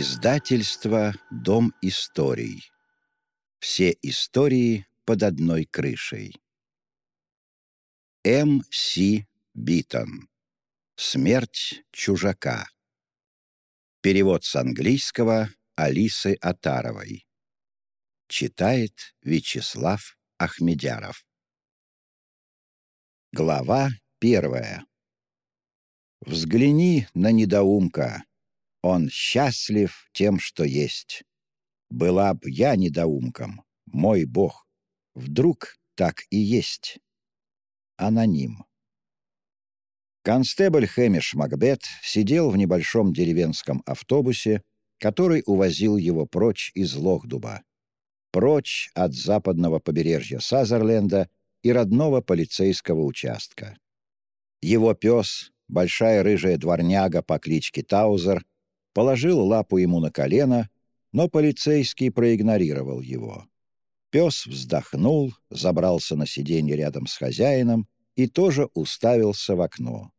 Издательство «Дом историй». Все истории под одной крышей. М. С. Битон. Смерть чужака. Перевод с английского Алисы Атаровой. Читает Вячеслав Ахмедяров. Глава первая. Взгляни на недоумка. Он счастлив тем, что есть. Была б я недоумком, мой бог. Вдруг так и есть. Аноним. Констебль Хэмиш Макбет сидел в небольшом деревенском автобусе, который увозил его прочь из Лохдуба. Прочь от западного побережья Сазерленда и родного полицейского участка. Его пес, большая рыжая дворняга по кличке Таузер, положил лапу ему на колено, но полицейский проигнорировал его. Пес вздохнул, забрался на сиденье рядом с хозяином и тоже уставился в окно.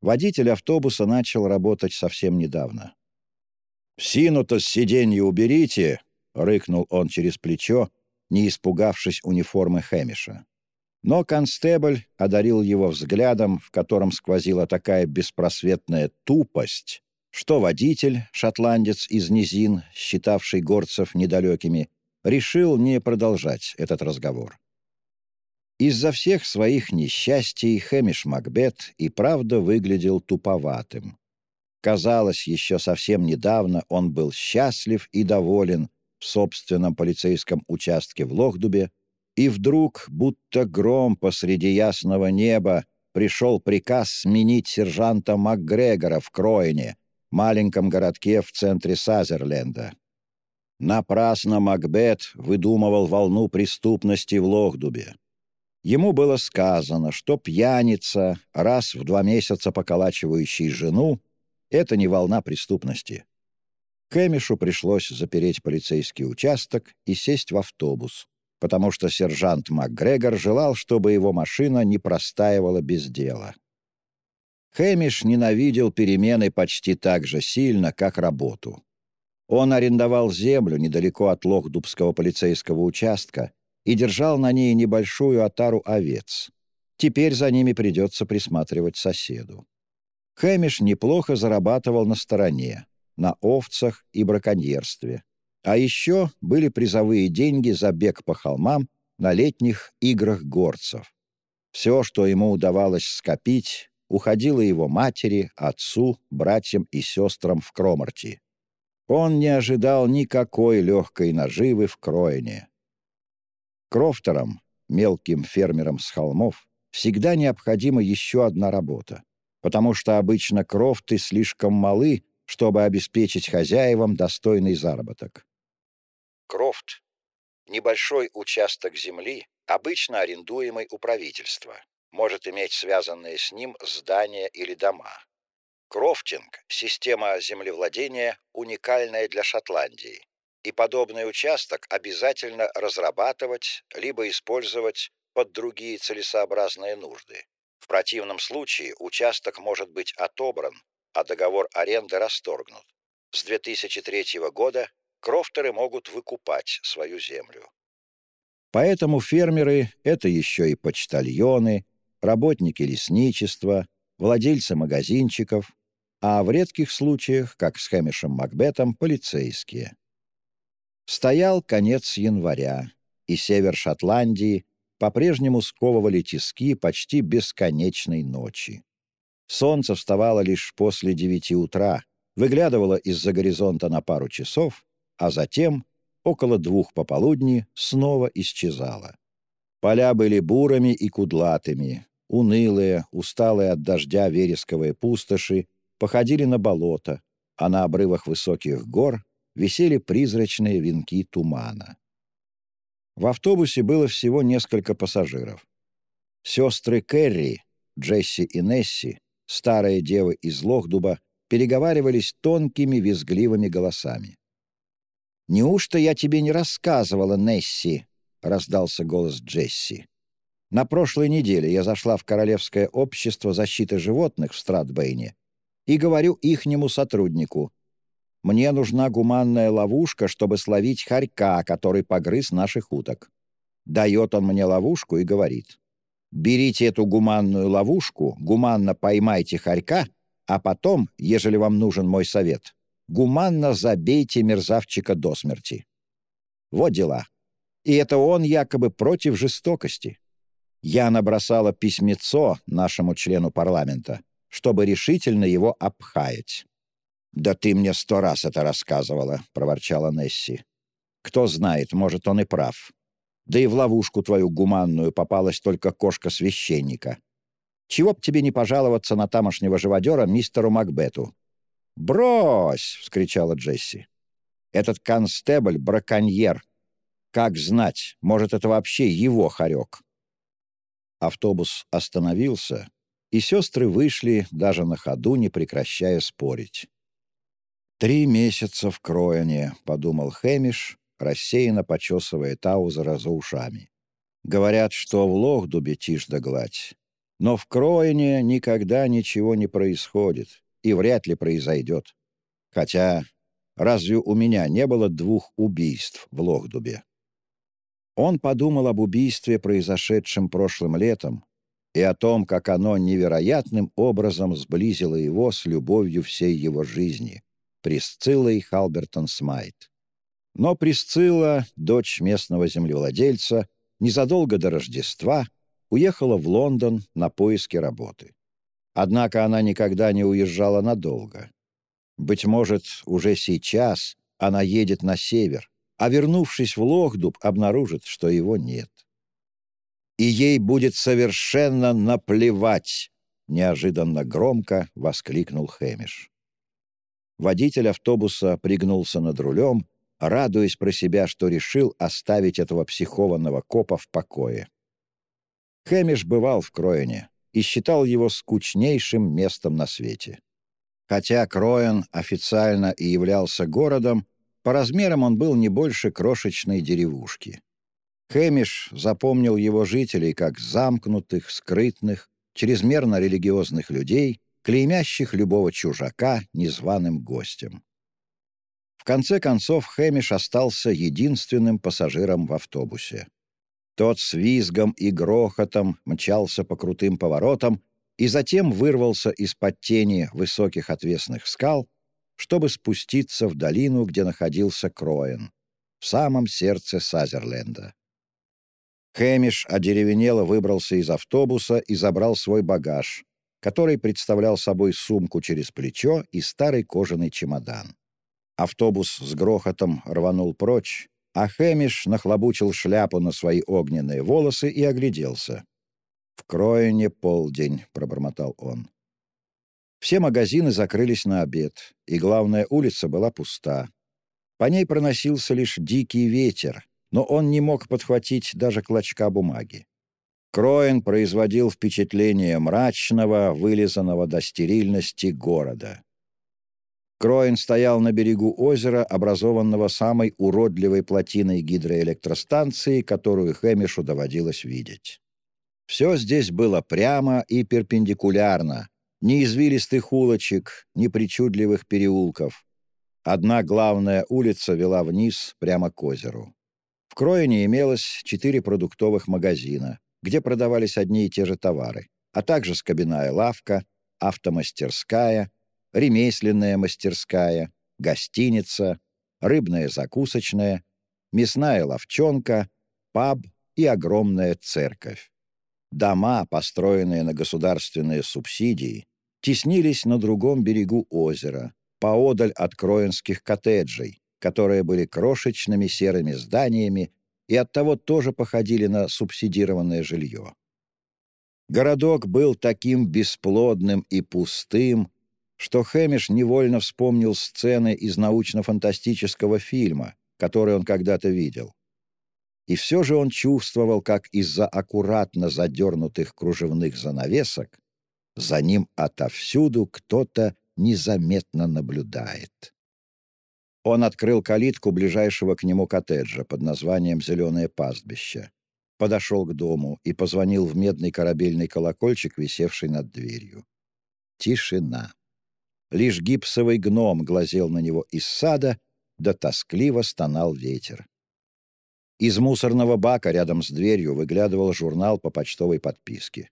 Водитель автобуса начал работать совсем недавно. «Сину-то с сиденья уберите!» — рыкнул он через плечо, не испугавшись униформы Хэмиша. Но констебль одарил его взглядом, в котором сквозила такая беспросветная тупость, что водитель, шотландец из низин, считавший горцев недалекими, решил не продолжать этот разговор. Из-за всех своих несчастий Хэмиш Макбет и правда выглядел туповатым. Казалось, еще совсем недавно он был счастлив и доволен в собственном полицейском участке в Лохдубе, и вдруг, будто гром посреди ясного неба, пришел приказ сменить сержанта МакГрегора в Кроине, маленьком городке в центре Сазерленда. Напрасно Макбет выдумывал волну преступности в Лохдубе. Ему было сказано, что пьяница, раз в два месяца поколачивающий жену, это не волна преступности. Кэмишу пришлось запереть полицейский участок и сесть в автобус, потому что сержант МакГрегор желал, чтобы его машина не простаивала без дела. Хэмиш ненавидел перемены почти так же сильно, как работу. Он арендовал землю недалеко от Лохдубского полицейского участка и держал на ней небольшую отару овец. Теперь за ними придется присматривать соседу. Хэмиш неплохо зарабатывал на стороне, на овцах и браконьерстве. А еще были призовые деньги за бег по холмам на летних играх горцев. Все, что ему удавалось скопить, уходила его матери, отцу, братьям и сестрам в Кромарти. Он не ожидал никакой легкой наживы в Кроине. Крофтерам, мелким фермерам с холмов, всегда необходима еще одна работа, потому что обычно крофты слишком малы, чтобы обеспечить хозяевам достойный заработок. Крофт — небольшой участок земли, обычно арендуемый у правительства может иметь связанные с ним здания или дома. Крофтинг – система землевладения, уникальная для Шотландии, и подобный участок обязательно разрабатывать либо использовать под другие целесообразные нужды. В противном случае участок может быть отобран, а договор аренды расторгнут. С 2003 года крофтеры могут выкупать свою землю. Поэтому фермеры — это еще и почтальоны, работники лесничества, владельцы магазинчиков, а в редких случаях, как с Хэмишем Макбетом, полицейские. Стоял конец января, и север Шотландии по-прежнему сковывали тиски почти бесконечной ночи. Солнце вставало лишь после девяти утра, выглядывало из-за горизонта на пару часов, а затем, около двух пополудни, снова исчезало. Поля были бурыми и кудлатыми, унылые, усталые от дождя вересковые пустоши походили на болото, а на обрывах высоких гор висели призрачные венки тумана. В автобусе было всего несколько пассажиров. Сестры Кэрри, Джесси и Несси, старые девы из Лохдуба, переговаривались тонкими визгливыми голосами. «Неужто я тебе не рассказывала, Несси?» — раздался голос Джесси. На прошлой неделе я зашла в Королевское общество защиты животных в Стратбейне и говорю ихнему сотруднику, Мне нужна гуманная ловушка, чтобы словить хорька, который погрыз наших уток. Дает он мне ловушку и говорит. Берите эту гуманную ловушку, гуманно поймайте хорька, а потом, ежели вам нужен мой совет, гуманно забейте мерзавчика до смерти. Вот дела. И это он якобы против жестокости. Я набросала письмецо нашему члену парламента, чтобы решительно его обхаять. «Да ты мне сто раз это рассказывала», — проворчала Несси. «Кто знает, может, он и прав. Да и в ловушку твою гуманную попалась только кошка священника. Чего б тебе не пожаловаться на тамошнего живодера мистеру Макбету?» «Брось!» — вскричала Джесси. «Этот констебль — браконьер. Как знать, может, это вообще его хорек?» Автобус остановился, и сестры вышли, даже на ходу, не прекращая спорить. «Три месяца в Крояне», — подумал Хэмиш, рассеянно почесывая Таузера за ушами. «Говорят, что в Лохдубе тишь да гладь. Но в Крояне никогда ничего не происходит и вряд ли произойдет. Хотя разве у меня не было двух убийств в Лохдубе?» Он подумал об убийстве, произошедшем прошлым летом, и о том, как оно невероятным образом сблизило его с любовью всей его жизни — Присциллой Халбертон Смайт. Но Присцилла, дочь местного землевладельца, незадолго до Рождества уехала в Лондон на поиски работы. Однако она никогда не уезжала надолго. Быть может, уже сейчас она едет на север, а вернувшись в Лохдуб, обнаружит, что его нет. И ей будет совершенно наплевать, неожиданно громко воскликнул Хэмиш. Водитель автобуса пригнулся над рулем, радуясь про себя, что решил оставить этого психованного копа в покое. Хэмиш бывал в Кроене и считал его скучнейшим местом на свете. Хотя Кроен официально и являлся городом, по размерам он был не больше крошечной деревушки. Хэмиш запомнил его жителей как замкнутых, скрытных, чрезмерно религиозных людей, клеймящих любого чужака незваным гостем. В конце концов Хэмиш остался единственным пассажиром в автобусе. Тот с визгом и грохотом мчался по крутым поворотам и затем вырвался из-под тени высоких отвесных скал, чтобы спуститься в долину, где находился Кроен, в самом сердце Сазерленда. Хэмиш одеревенело выбрался из автобуса и забрал свой багаж, который представлял собой сумку через плечо и старый кожаный чемодан. Автобус с грохотом рванул прочь, а Хэмиш нахлобучил шляпу на свои огненные волосы и огляделся. «В Кроине полдень», — пробормотал он. Все магазины закрылись на обед, и главная улица была пуста. По ней проносился лишь дикий ветер, но он не мог подхватить даже клочка бумаги. Кроен производил впечатление мрачного, вылизанного до стерильности города. Кроен стоял на берегу озера, образованного самой уродливой плотиной гидроэлектростанции, которую Хэмишу доводилось видеть. Все здесь было прямо и перпендикулярно, ни извилистых улочек, ни причудливых переулков. Одна главная улица вела вниз прямо к озеру. В Кроине имелось четыре продуктовых магазина — где продавались одни и те же товары, а также скобяная лавка, автомастерская, ремесленная мастерская, гостиница, рыбная закусочная, мясная ловчонка, паб и огромная церковь. Дома, построенные на государственные субсидии, теснились на другом берегу озера, поодаль от кроинских коттеджей, которые были крошечными серыми зданиями и оттого тоже походили на субсидированное жилье. Городок был таким бесплодным и пустым, что Хэмиш невольно вспомнил сцены из научно-фантастического фильма, который он когда-то видел. И все же он чувствовал, как из-за аккуратно задернутых кружевных занавесок за ним отовсюду кто-то незаметно наблюдает. Он открыл калитку ближайшего к нему коттеджа под названием «Зеленое пастбище», подошел к дому и позвонил в медный корабельный колокольчик, висевший над дверью. Тишина. Лишь гипсовый гном глазел на него из сада, да тоскливо стонал ветер. Из мусорного бака рядом с дверью выглядывал журнал по почтовой подписке.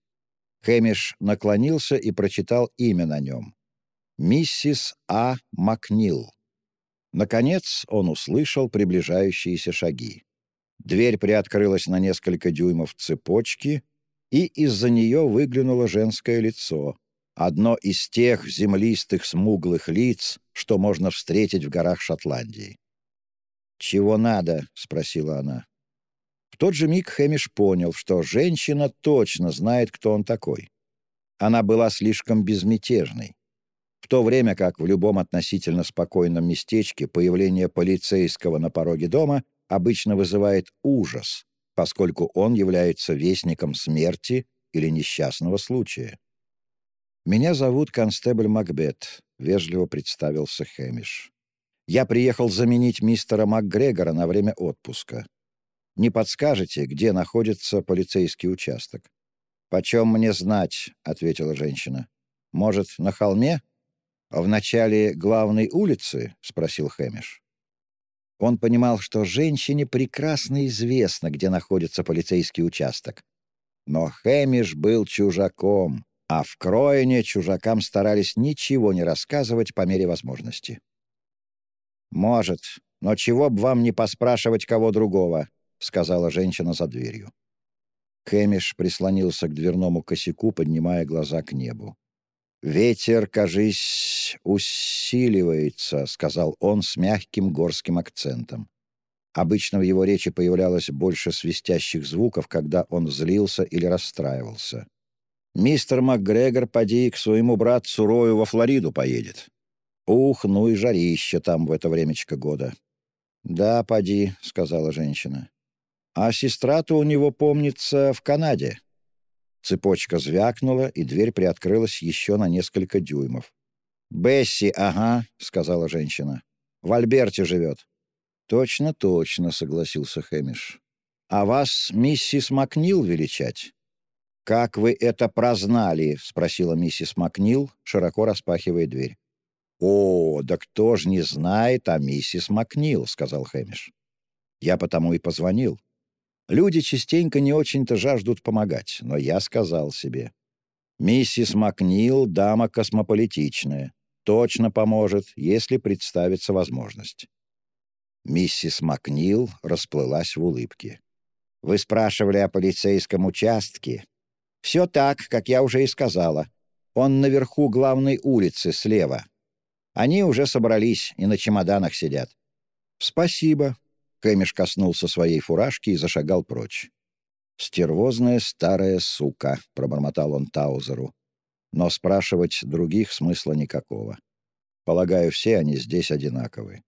Хэмиш наклонился и прочитал имя на нем. «Миссис А. Макнил». Наконец он услышал приближающиеся шаги. Дверь приоткрылась на несколько дюймов цепочки, и из-за нее выглянуло женское лицо. Одно из тех землистых смуглых лиц, что можно встретить в горах Шотландии. «Чего надо?» — спросила она. Тот же миг Хэмиш понял, что женщина точно знает, кто он такой. Она была слишком безмятежной. В то время как в любом относительно спокойном местечке появление полицейского на пороге дома обычно вызывает ужас, поскольку он является вестником смерти или несчастного случая. «Меня зовут констебль Макбет», — вежливо представился Хэмиш. «Я приехал заменить мистера МакГрегора на время отпуска. Не подскажете, где находится полицейский участок?» «Почем мне знать?» — ответила женщина. «Может, на холме?» «В начале главной улицы?» — спросил Хэмиш. Он понимал, что женщине прекрасно известно, где находится полицейский участок. Но Хэмиш был чужаком, а в Кроине чужакам старались ничего не рассказывать по мере возможности. «Может, но чего б вам не поспрашивать кого другого?» — сказала женщина за дверью. Хэмиш прислонился к дверному косяку, поднимая глаза к небу. «Ветер, кажись, усиливается», — сказал он с мягким горским акцентом. Обычно в его речи появлялось больше свистящих звуков, когда он злился или расстраивался. «Мистер МакГрегор, поди, к своему братцу Рою во Флориду поедет. Ух, ну и жарище там в это времечко года». «Да, поди», — сказала женщина. «А сестра-то у него, помнится, в Канаде». Цепочка звякнула, и дверь приоткрылась еще на несколько дюймов. «Бесси, ага», — сказала женщина. «В Альберте живет». «Точно, точно», — согласился Хэмиш. «А вас миссис Макнил величать?» «Как вы это прознали?» — спросила миссис Макнил, широко распахивая дверь. «О, да кто ж не знает о миссис Макнил», — сказал Хэмиш. «Я потому и позвонил. Люди частенько не очень-то жаждут помогать, но я сказал себе. Миссис Макнил — дама космополитичная. Точно поможет, если представится возможность. Миссис Макнил расплылась в улыбке. «Вы спрашивали о полицейском участке?» «Все так, как я уже и сказала. Он наверху главной улицы, слева. Они уже собрались и на чемоданах сидят». «Спасибо», Кэмиш коснулся своей фуражки и зашагал прочь. «Стервозная старая сука», — пробормотал он Таузеру. Но спрашивать других смысла никакого. Полагаю, все они здесь одинаковы.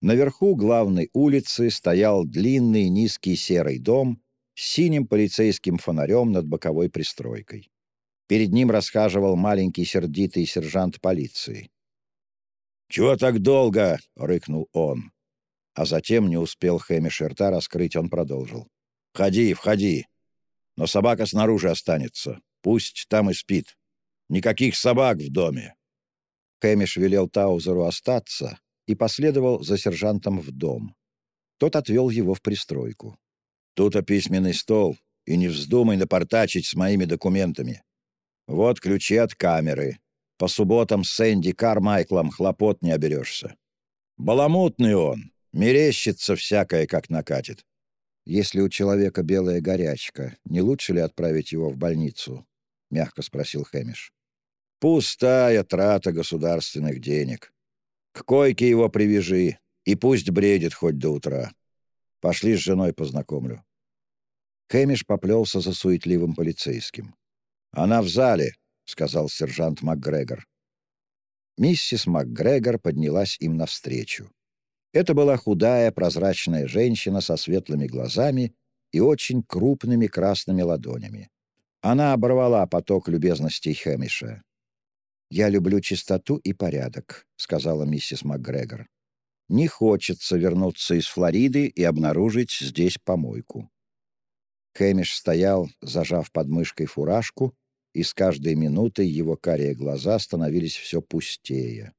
Наверху главной улицы стоял длинный низкий серый дом с синим полицейским фонарем над боковой пристройкой. Перед ним расхаживал маленький сердитый сержант полиции. «Чего так долго?» — рыкнул он. А затем не успел Хэмиш рта раскрыть, он продолжил. «Входи, входи. Но собака снаружи останется. Пусть там и спит. Никаких собак в доме». Хэмиш велел Таузеру остаться и последовал за сержантом в дом. Тот отвел его в пристройку. «Тут письменный стол, и не вздумай напортачить с моими документами. Вот ключи от камеры. По субботам с Сэнди Кармайклом хлопот не оберешься. Баламутный он, Мерещится всякое, как накатит. Если у человека белая горячка, не лучше ли отправить его в больницу? — мягко спросил Хэмиш. «Пустая трата государственных денег. К койке его привяжи, и пусть бредит хоть до утра. Пошли с женой познакомлю». Хэмиш поплелся за суетливым полицейским. «Она в зале», — сказал сержант МакГрегор. Миссис МакГрегор поднялась им навстречу. Это была худая, прозрачная женщина со светлыми глазами и очень крупными красными ладонями. Она оборвала поток любезностей Хэмиша. «Я люблю чистоту и порядок», — сказала миссис МакГрегор. «Не хочется вернуться из Флориды и обнаружить здесь помойку». Хэмиш стоял, зажав под мышкой фуражку, и с каждой минутой его карие глаза становились все пустее.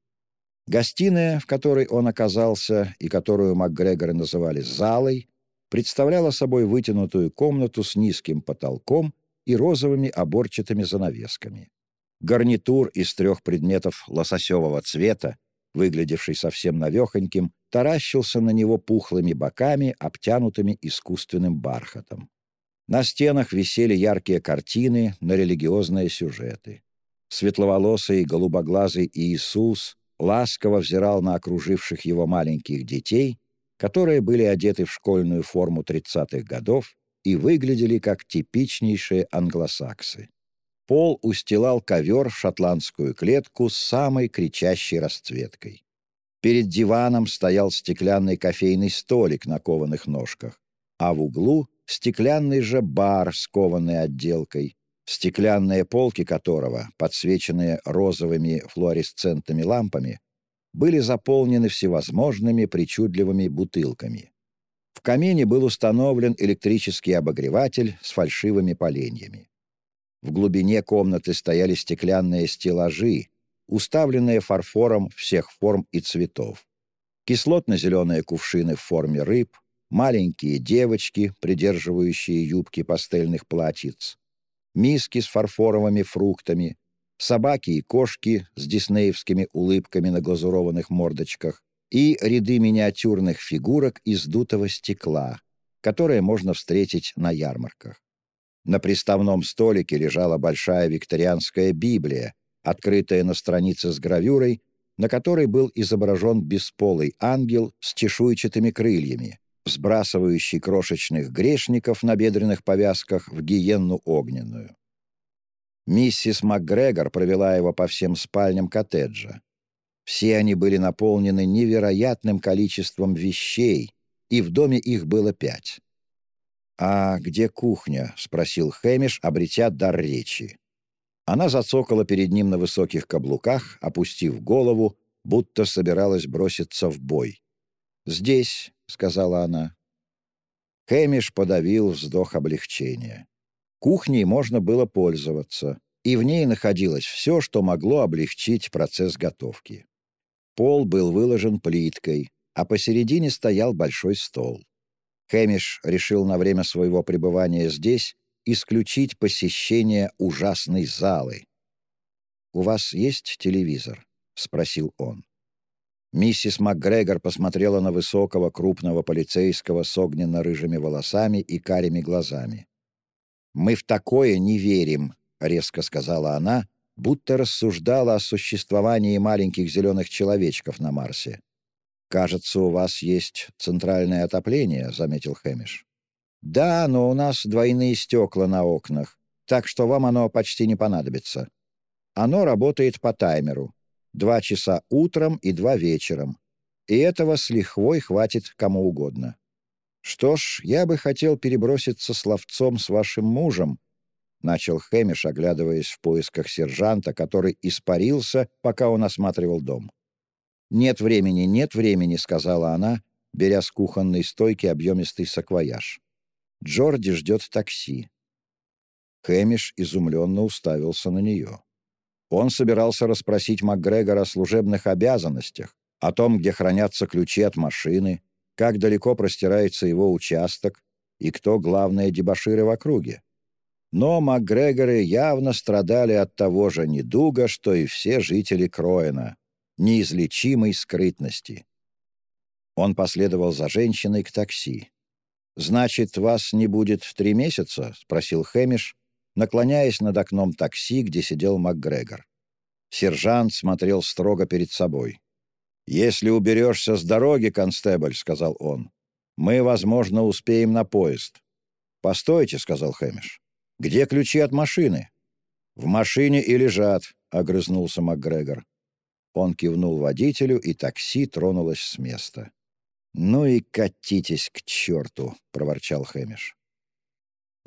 Гостиная, в которой он оказался и которую МакГрегоры называли «залой», представляла собой вытянутую комнату с низким потолком и розовыми оборчатыми занавесками. Гарнитур из трех предметов лососевого цвета, выглядевший совсем навехоньким, таращился на него пухлыми боками, обтянутыми искусственным бархатом. На стенах висели яркие картины на религиозные сюжеты. Светловолосый голубоглазый Иисус ласково взирал на окруживших его маленьких детей, которые были одеты в школьную форму 30-х годов и выглядели как типичнейшие англосаксы. Пол устилал ковер в шотландскую клетку с самой кричащей расцветкой. Перед диваном стоял стеклянный кофейный столик на кованых ножках, а в углу — стеклянный же бар с кованой отделкой, стеклянные полки которого, подсвеченные розовыми флуоресцентными лампами, были заполнены всевозможными причудливыми бутылками. В камине был установлен электрический обогреватель с фальшивыми поленьями. В глубине комнаты стояли стеклянные стеллажи, уставленные фарфором всех форм и цветов. Кислотно-зеленые кувшины в форме рыб, маленькие девочки, придерживающие юбки пастельных платьиц, миски с фарфоровыми фруктами, собаки и кошки с диснеевскими улыбками на глазурованных мордочках и ряды миниатюрных фигурок из дутого стекла, которые можно встретить на ярмарках. На приставном столике лежала большая викторианская Библия, открытая на странице с гравюрой, на которой был изображен бесполый ангел с чешуйчатыми крыльями, сбрасывающий крошечных грешников на бедренных повязках в гиенну огненную. Миссис МакГрегор провела его по всем спальням коттеджа. Все они были наполнены невероятным количеством вещей, и в доме их было пять. «А где кухня?» — спросил Хэмиш, обретя дар речи. Она зацокала перед ним на высоких каблуках, опустив голову, будто собиралась броситься в бой. «Здесь», — сказала она. Хэмиш подавил вздох облегчения. Кухней можно было пользоваться, и в ней находилось все, что могло облегчить процесс готовки. Пол был выложен плиткой, а посередине стоял большой стол. Хэмиш решил на время своего пребывания здесь исключить посещение ужасной залы. «У вас есть телевизор?» — спросил он. Миссис МакГрегор посмотрела на высокого, крупного полицейского с огненно-рыжими волосами и карими глазами. «Мы в такое не верим», — резко сказала она, будто рассуждала о существовании маленьких зеленых человечков на Марсе. «Кажется, у вас есть центральное отопление», — заметил Хэмиш. «Да, но у нас двойные стекла на окнах, так что вам оно почти не понадобится. Оно работает по таймеру. Два часа утром и два вечером. И этого с лихвой хватит кому угодно. Что ж, я бы хотел переброситься словцом с вашим мужем», — начал Хэмиш, оглядываясь в поисках сержанта, который испарился, пока он осматривал дом. «Нет времени, нет времени», — сказала она, беря с кухонной стойки объемистый саквояж. «Джорди ждет такси». Хэмиш изумленно уставился на нее. Он собирался расспросить МакГрегора о служебных обязанностях, о том, где хранятся ключи от машины, как далеко простирается его участок и кто главные дебоширы в округе. Но МакГрегоры явно страдали от того же недуга, что и все жители Кроена неизлечимой скрытности. Он последовал за женщиной к такси. «Значит, вас не будет три месяца?» — спросил Хэмиш, наклоняясь над окном такси, где сидел МакГрегор. Сержант смотрел строго перед собой. «Если уберешься с дороги, констебль», — сказал он, — «мы, возможно, успеем на поезд». «Постойте», — сказал Хэмиш. «Где ключи от машины?» «В машине и лежат», — огрызнулся МакГрегор. Он кивнул водителю, и такси тронулось с места. «Ну и катитесь к черту!» — проворчал Хэмиш.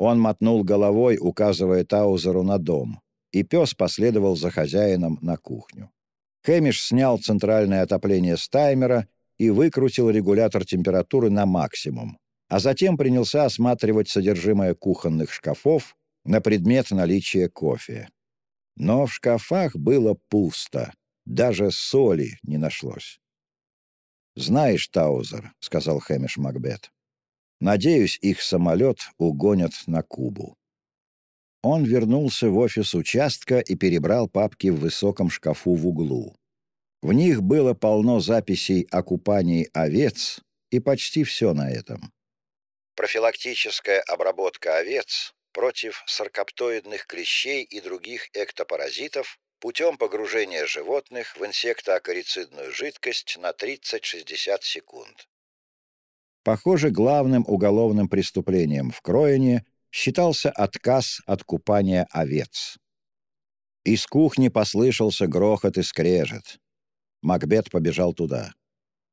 Он мотнул головой, указывая Таузеру на дом, и пес последовал за хозяином на кухню. Хэмиш снял центральное отопление с таймера и выкрутил регулятор температуры на максимум, а затем принялся осматривать содержимое кухонных шкафов на предмет наличия кофе. Но в шкафах было пусто, даже соли не нашлось. «Знаешь, Таузер», — сказал Хэмиш Макбет, — «надеюсь, их самолет угонят на Кубу». Он вернулся в офис участка и перебрал папки в высоком шкафу в углу. В них было полно записей о купании овец, и почти все на этом. Профилактическая обработка овец против саркоптоидных клещей и других эктопаразитов путем погружения животных в инсектоакарицидную жидкость на 30-60 секунд. Похоже, главным уголовным преступлением в Кроине считался отказ от купания овец. Из кухни послышался грохот и скрежет. Макбет побежал туда.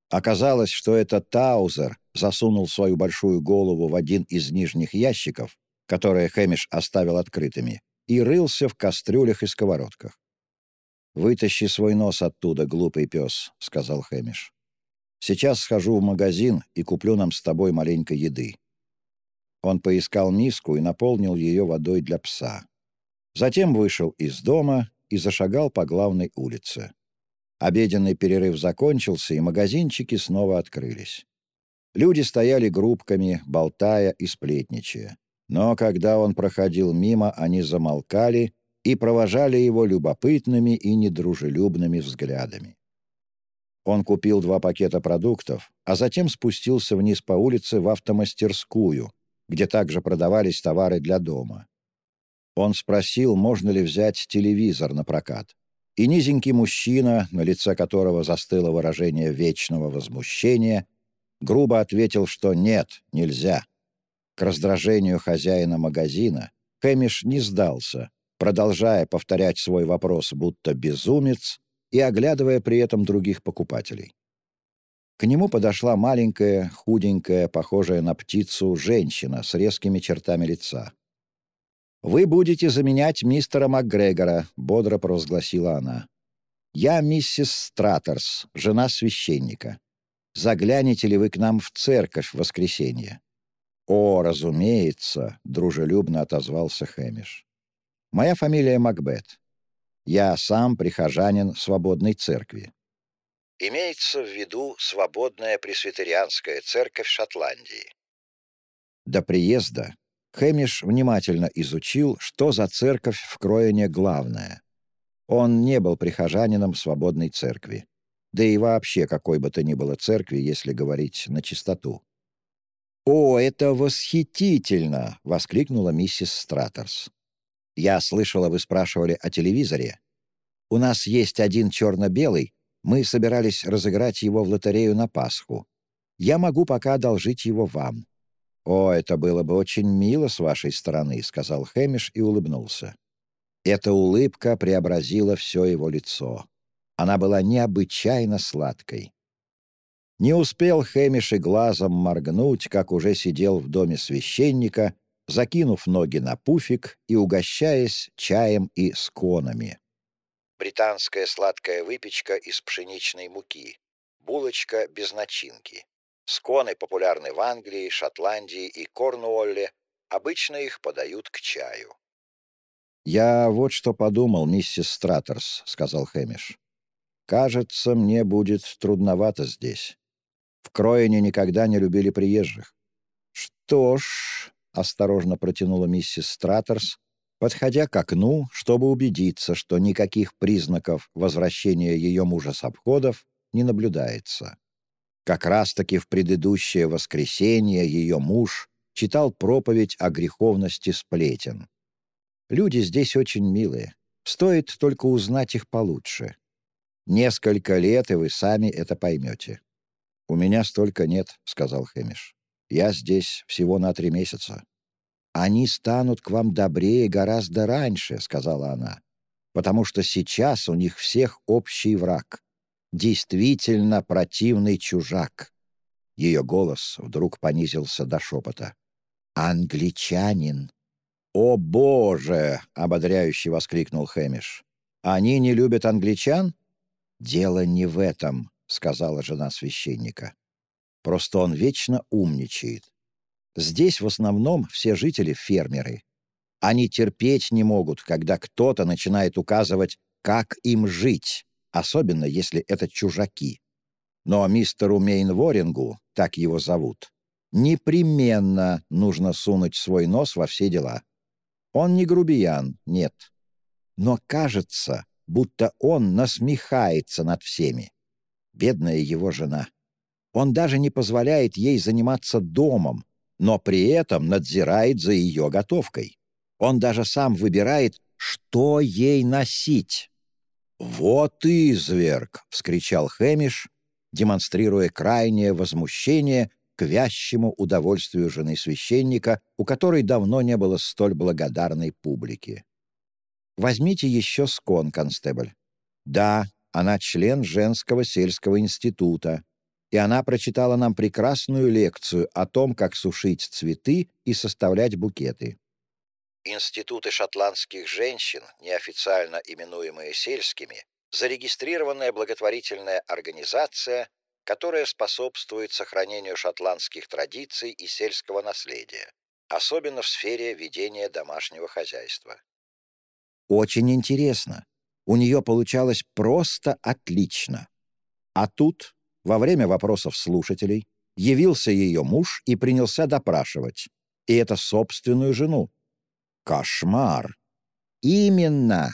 Оказалось, что это Таузер засунул свою большую голову в один из нижних ящиков, которые Хэмиш оставил открытыми, и рылся в кастрюлях и сковородках. «Вытащи свой нос оттуда, глупый пес», — сказал Хэмиш. «Сейчас схожу в магазин и куплю нам с тобой маленько еды». Он поискал миску и наполнил ее водой для пса. Затем вышел из дома и зашагал по главной улице. Обеденный перерыв закончился, и магазинчики снова открылись. Люди стояли группками, болтая и сплетничая. Но когда он проходил мимо, они замолкали и провожали его любопытными и недружелюбными взглядами. Он купил два пакета продуктов, а затем спустился вниз по улице в автомастерскую, где также продавались товары для дома. Он спросил, можно ли взять телевизор на прокат и низенький мужчина, на лице которого застыло выражение вечного возмущения, грубо ответил, что нет, нельзя. К раздражению хозяина магазина Хэмиш не сдался, продолжая повторять свой вопрос, будто безумец, и оглядывая при этом других покупателей. К нему подошла маленькая, худенькая, похожая на птицу женщина с резкими чертами лица. «Вы будете заменять мистера МакГрегора», — бодро провозгласила она. «Я миссис Стратерс, жена священника. Заглянете ли вы к нам в церковь в воскресенье?» «О, разумеется», — дружелюбно отозвался Хэмиш. «Моя фамилия Макбет. Я сам прихожанин свободной церкви». Имеется в виду свободная пресвитерианская церковь Шотландии. До приезда Хэмиш внимательно изучил, что за церковь в Кроине главная. Он не был прихожанином свободной церкви. Да и вообще какой бы то ни было церкви, если говорить на чистоту. «О, это восхитительно!» — воскликнула миссис Стратерс. «Я слышала, вы спрашивали о телевизоре. У нас есть один черно-белый, мы собирались разыграть его в лотерею на Пасху. Я могу пока одолжить его вам. «О, это было бы очень мило с вашей стороны», — сказал Хэмиш и улыбнулся. Эта улыбка преобразила все его лицо. Она была необычайно сладкой. Не успел Хэмиш и глазом моргнуть, как уже сидел в доме священника, закинув ноги на пуфик и угощаясь чаем и сконами. Британская сладкая выпечка из пшеничной муки. Булочка без начинки. Сконы популярны в Англии, Шотландии и Корнуолле. Обычно их подают к чаю. «Я вот что подумал, миссис Стратерс», — сказал Хэмиш. «Кажется, мне будет трудновато здесь. В Кроине никогда не любили приезжих». «Что ж», — осторожно протянула миссис Стратерс, подходя к окну, чтобы убедиться, что никаких признаков возвращения ее мужа с обходов не наблюдается. Как раз-таки в предыдущее воскресенье ее муж читал проповедь о греховности сплетен. Люди здесь очень милые. Стоит только узнать их получше. Несколько лет, и вы сами это поймете. «У меня столько нет», — сказал Хэмиш. «Я здесь всего на три месяца». «Они станут к вам добрее гораздо раньше», — сказала она, «потому что сейчас у них всех общий враг действительно противный чужак. Ее голос вдруг понизился до шепота. «Англичанин!» «О, Боже!» — ободряюще воскликнул Хэмиш. «Они не любят англичан?» «Дело не в этом», — сказала жена священника. «Просто он вечно умничает. Здесь в основном все жители фермеры. Они терпеть не могут, когда кто-то начинает указывать, как им жить, особенно если это чужаки. Но мистеру Мейнворингу, так его зовут, непременно нужно сунуть свой нос во все дела. Он не грубиян, нет. Но кажется, будто он насмехается над всеми. Бедная его жена. Он даже не позволяет ей заниматься домом, но при этом надзирает за ее готовкой. Он даже сам выбирает, что ей носить. «Вот изверг!» — вскричал Хэмиш, демонстрируя крайнее возмущение к вящему удовольствию жены священника, у которой давно не было столь благодарной публики. «Возьмите еще скон, констебль». «Да, она член женского сельского института, и она прочитала нам прекрасную лекцию о том, как сушить цветы и составлять букеты. Институты шотландских женщин, неофициально именуемые сельскими, зарегистрированная благотворительная организация, которая способствует сохранению шотландских традиций и сельского наследия, особенно в сфере ведения домашнего хозяйства. Очень интересно. У нее получалось просто отлично. А тут во время вопросов слушателей явился ее муж и принялся допрашивать. И это собственную жену. Кошмар! Именно!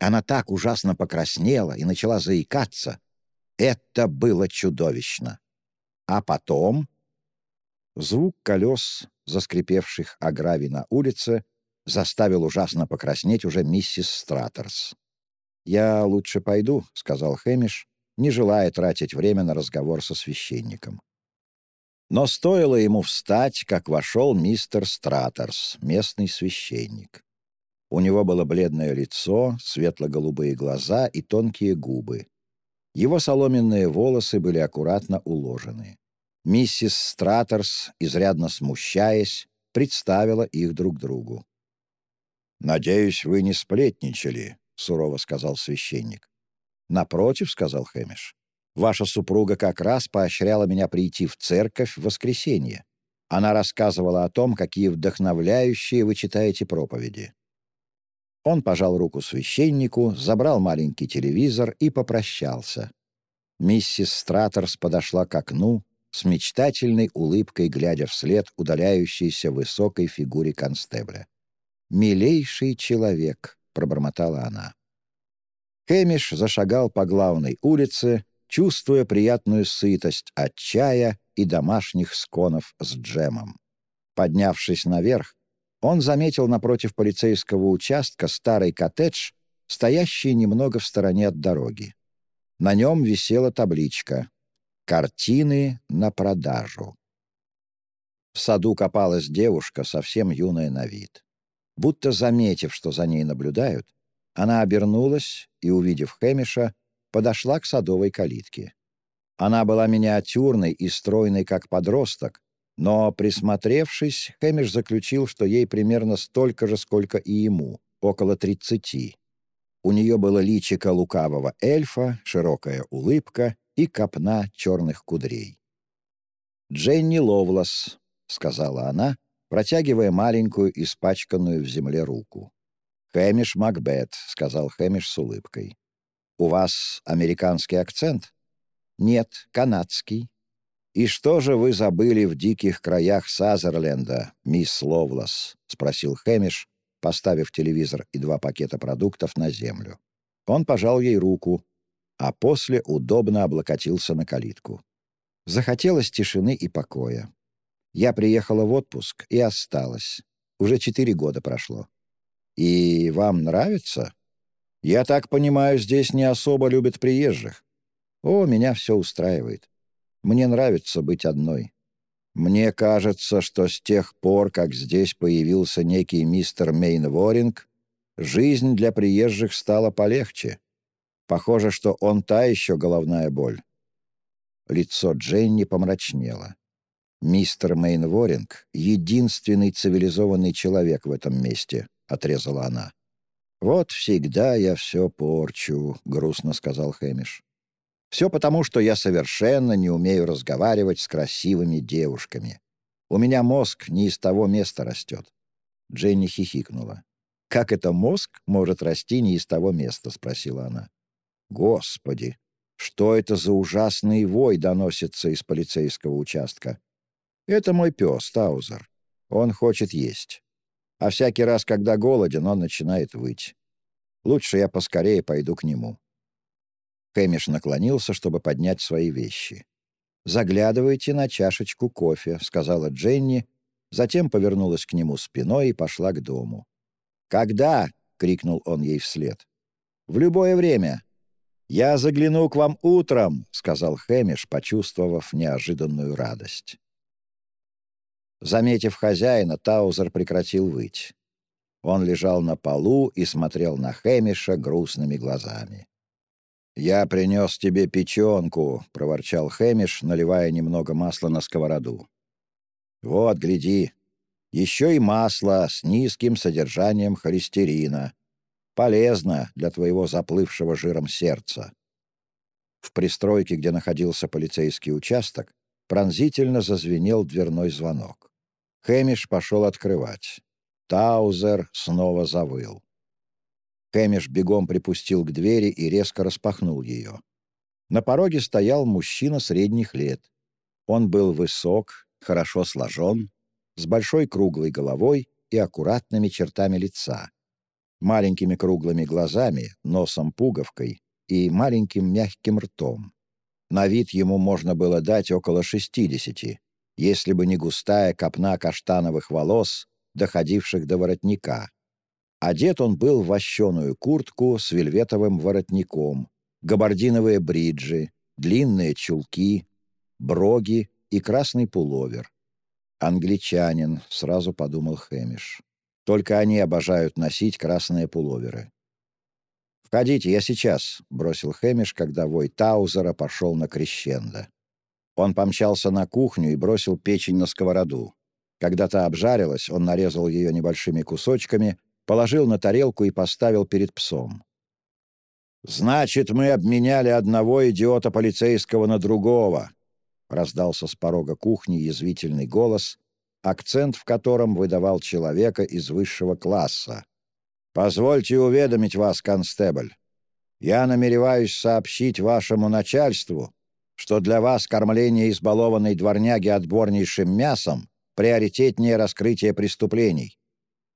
Она так ужасно покраснела и начала заикаться. Это было чудовищно. А потом... Звук колес, заскрипевших о гравий на улице, заставил ужасно покраснеть уже миссис Стратерс. «Я лучше пойду», — сказал Хэмиш, не желая тратить время на разговор со священником. Но стоило ему встать, как вошел мистер Стратерс, местный священник. У него было бледное лицо, светло-голубые глаза и тонкие губы. Его соломенные волосы были аккуратно уложены. Миссис Стратерс, изрядно смущаясь, представила их друг другу. «Надеюсь, вы не сплетничали», — сурово сказал священник. «Напротив», — сказал Хэмиш, — «ваша супруга как раз поощряла меня прийти в церковь в воскресенье. Она рассказывала о том, какие вдохновляющие вы читаете проповеди». Он пожал руку священнику, забрал маленький телевизор и попрощался. Миссис Стратерс подошла к окну, с мечтательной улыбкой глядя вслед удаляющейся высокой фигуре констебля. «Милейший человек», — пробормотала она. Хэмиш зашагал по главной улице, чувствуя приятную сытость от чая и домашних сконов с джемом. Поднявшись наверх, он заметил напротив полицейского участка старый коттедж, стоящий немного в стороне от дороги. На нем висела табличка «Картины на продажу». В саду копалась девушка, совсем юная на вид. Будто заметив, что за ней наблюдают, она обернулась и, увидев Хэмиша, подошла к садовой калитке. Она была миниатюрной и стройной, как подросток, но, присмотревшись, Хэмиш заключил, что ей примерно столько же, сколько и ему, около тридцати. У нее было личико лукавого эльфа, широкая улыбка и копна черных кудрей. «Дженни Ловлас», — сказала она, протягивая маленькую, испачканную в земле руку. «Хэмиш Макбет», — сказал Хэмиш с улыбкой. «У вас американский акцент?» «Нет, канадский». «И что же вы забыли в диких краях Сазерленда, мисс Ловлас?» — спросил Хэмиш, поставив телевизор и два пакета продуктов на землю. Он пожал ей руку, а после удобно облокотился на калитку. Захотелось тишины и покоя. Я приехала в отпуск и осталась. Уже четыре года прошло. «И вам нравится?» «Я так понимаю, здесь не особо любят приезжих». «О, меня все устраивает. Мне нравится быть одной. Мне кажется, что с тех пор, как здесь появился некий мистер Мейнворинг, жизнь для приезжих стала полегче. Похоже, что он та еще головная боль». Лицо Дженни помрачнело. «Мистер Мейнворинг — единственный цивилизованный человек в этом месте», отрезала она. «Вот всегда я все порчу», — грустно сказал Хэмиш. «Все потому, что я совершенно не умею разговаривать с красивыми девушками. У меня мозг не из того места растет. Дженни хихикнула. «Как это мозг может расти не из того места?» — спросила она. «Господи, что это за ужасный вой доносится из полицейского участка? Это мой пес, Таузер. Он хочет есть. А всякий раз, когда голоден, он начинает выть. Лучше я поскорее пойду к нему». Хэмиш наклонился, чтобы поднять свои вещи. «Заглядывайте на чашечку кофе», — сказала Дженни, затем повернулась к нему спиной и пошла к дому. «Когда?» — крикнул он ей вслед. «В любое время». «Я загляну к вам утром», — сказал Хэмиш, почувствовав неожиданную радость. Заметив хозяина, Таузер прекратил выть. Он лежал на полу и смотрел на Хэмиша грустными глазами. «Я принес тебе печенку», — проворчал Хэмиш, наливая немного масла на сковороду. «Вот, гляди, еще и масло с низким содержанием холестерина. Полезно для твоего заплывшего жиром сердца». В пристройке, где находился полицейский участок, пронзительно зазвенел дверной звонок. Хэмиш пошел открывать. Таузер снова завыл. Хэмиш бегом припустил к двери и резко распахнул ее. На пороге стоял мужчина средних лет. Он был высок, хорошо сложен, с большой круглой головой и аккуратными чертами лица, маленькими круглыми глазами, носом-пуговкой и маленьким мягким ртом. На вид ему можно было дать около шестидесяти, если бы не густая копна каштановых волос, доходивших до воротника, Одет он был в вощеную куртку с вельветовым воротником, габардиновые бриджи, длинные чулки, броги и красный пуловер. «Англичанин», — сразу подумал Хэмиш. «Только они обожают носить красные пуловеры». «Входите, я сейчас», — бросил Хэмиш, когда вой Таузера пошел на крещендо. Он помчался на кухню и бросил печень на сковороду. Когда та обжарилась, он нарезал ее небольшими кусочками — положил на тарелку и поставил перед псом. «Значит, мы обменяли одного идиота полицейского на другого», — раздался с порога кухни язвительный голос, акцент в котором выдавал человека из высшего класса. «Позвольте уведомить вас, констебль. Я намереваюсь сообщить вашему начальству, что для вас кормление избалованной дворняги отборнейшим мясом приоритетнее раскрытия преступлений.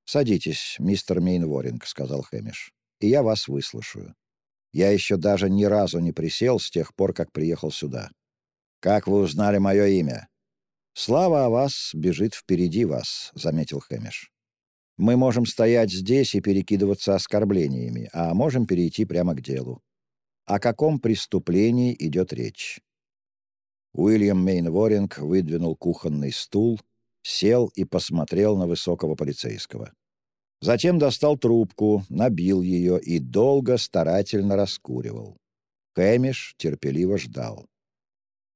«Садитесь, мистер Мейнворинг», — сказал Хэмиш, — «и я вас выслушаю. Я еще даже ни разу не присел с тех пор, как приехал сюда. Как вы узнали мое имя?» «Слава о вас бежит впереди вас», — заметил Хэмиш. «Мы можем стоять здесь и перекидываться оскорблениями, а можем перейти прямо к делу. О каком преступлении идет речь?» Уильям Мейнворинг выдвинул кухонный стул — сел и посмотрел на высокого полицейского. Затем достал трубку, набил ее и долго старательно раскуривал. Кэмиш терпеливо ждал.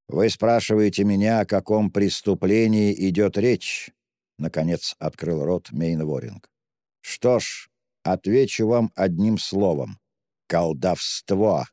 «Вы спрашиваете меня, о каком преступлении идет речь?» Наконец открыл рот Мейнворинг. «Что ж, отвечу вам одним словом. Колдовство!»